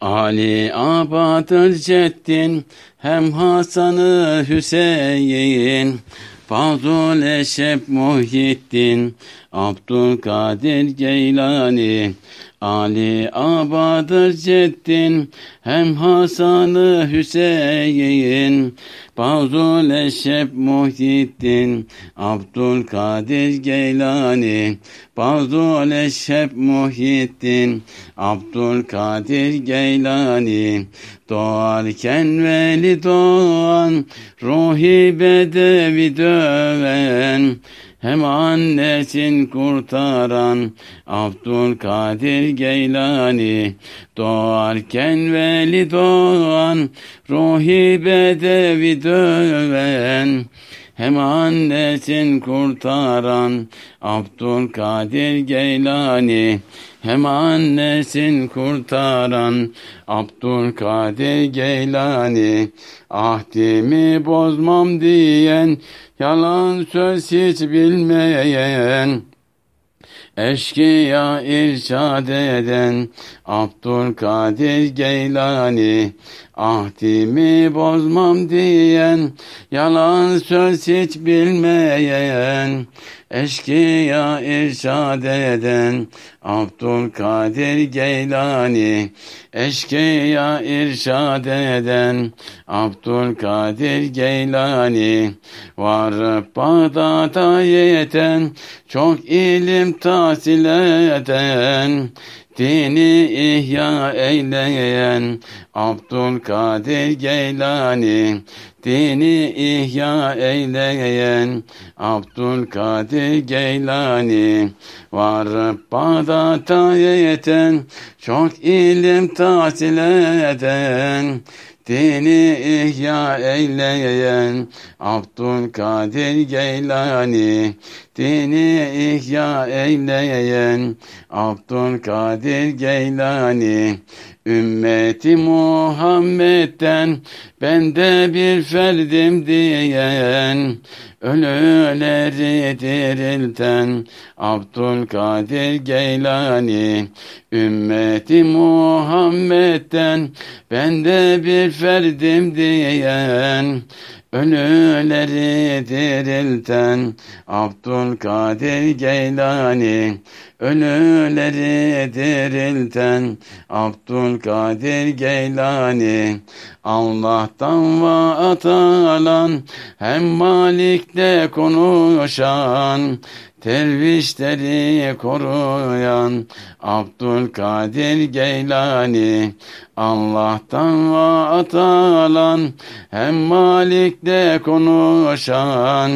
Ali Abadır Ceddin hem Hasan'ı Hüseyin Fazıl Eşref Muhyiddin Abdülkadir Geylani Ali Abadır Ceddin hem Hasan'ı Hüseyin Fazıl Eşref Muhyiddin Abdülkadir Geylani Fazıl Eşref Muhyiddin Abdülkadir Geylani Doğarken veli doğan Ruhi bedevi döven hem annesin kurtaran Abdülkadir Geylani Doğarken veli doğan Ruhi bedevi döven hem annesin kurtaran Abdülkadir Geylani hem annesin kurtaran Abdülkadir Geylani Ahdimi bozmam diyen Yalan söz hiç bilmeyen Eşkıya irşad eden Abdülkadir Geylani Ahdimi bozmam diyen Yalan söz hiç bilmeyen Eşkıya irşad eden Abdülkadir Geylani Eşkıya irşad eden Abdülkadir Geylani Varıp Bağdat'a yeten Çok ilim tahsil eden Dini ihya eyleyen Abdülkadir Geylani Dini ihya eyleyen Abdülkadir Geylani Varıp Bağdat'a yeten Çok ilim tahsil eden Dini ihya eyleyen Abdülkadir Geylani. Dini ihya eyleyen Abdülkadir Geylani Ümmeti Muhammed'den ben de bir ferdim diyen Ölüleri dirilten Abdülkadir Geylani Ümmeti Muhammed'den ben de bir ferdim diyen Ölüleri dirilten Abdülkadir Geylani. Ölüleri dirilten Abdülkadir Geylani. Allah'tan vaat alan hem Malik'te konuşan Tervişleri koruyan Abdülkadir Geylani Allah'tan vaat alan hem Malik'te konuşan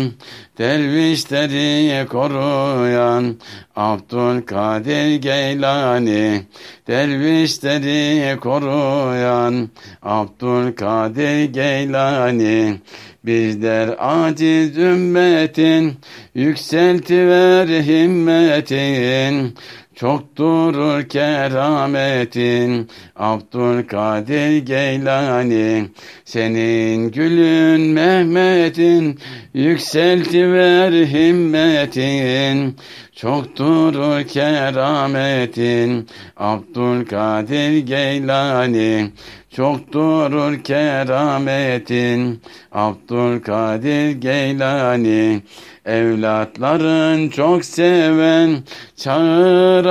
Dervişleri koruyan Abdülkadir Geylani Dervişleri koruyan Abdülkadir Geylani Bizler aciz ümmetin Yükseltiver himmetin çok durur kerametin Abdülkadir Geylani. Senin gülün Mehmet'in Yükseltiver himmetin. Çok durur kerametin Abdülkadir Geylani. Çok durur kerametin Abdülkadir Geylani. Evlatların çok seven Çağırana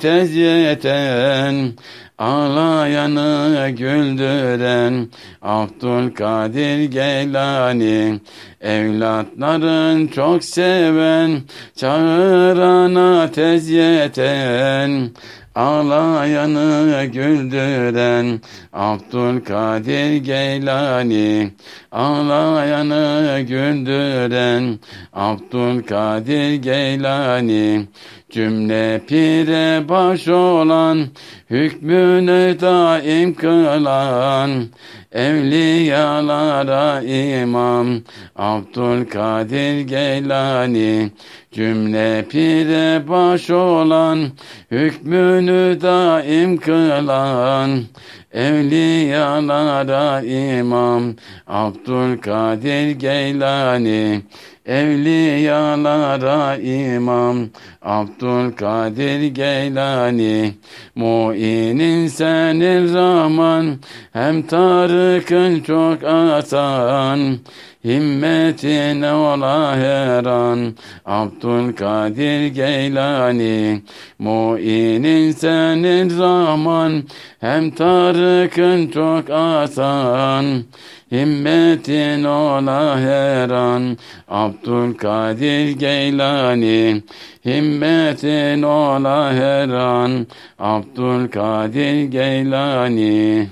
tez yeten Ağlayanı güldüren Abdülkadir Geylani Evlatların çok seven Çağırana tez yeten Ağlayanı güldüren Abdülkadir Geylani. Ağlayanı güldüren Abdülkadir Geylani. Cümle pire baş olan Hükmünü daim kılan Evliyalara imam Abdülkadir Geylani Cümle pire baş olan, hükmünü daim kılan, Evliyalara imam Abdülkadir Geylani Evliyalara imam Abdülkadir Geylani Mu'inin senin Rahman Hem Tarık'ın çok asan Himmetine ola her an Abdülkadir Geylani. Mu'inin senin Rahman Hem Tarık'ın çok asan. Himmetin ola her an Abdülkadir Geylani. Himmetin ola her an Abdülkadir Geylani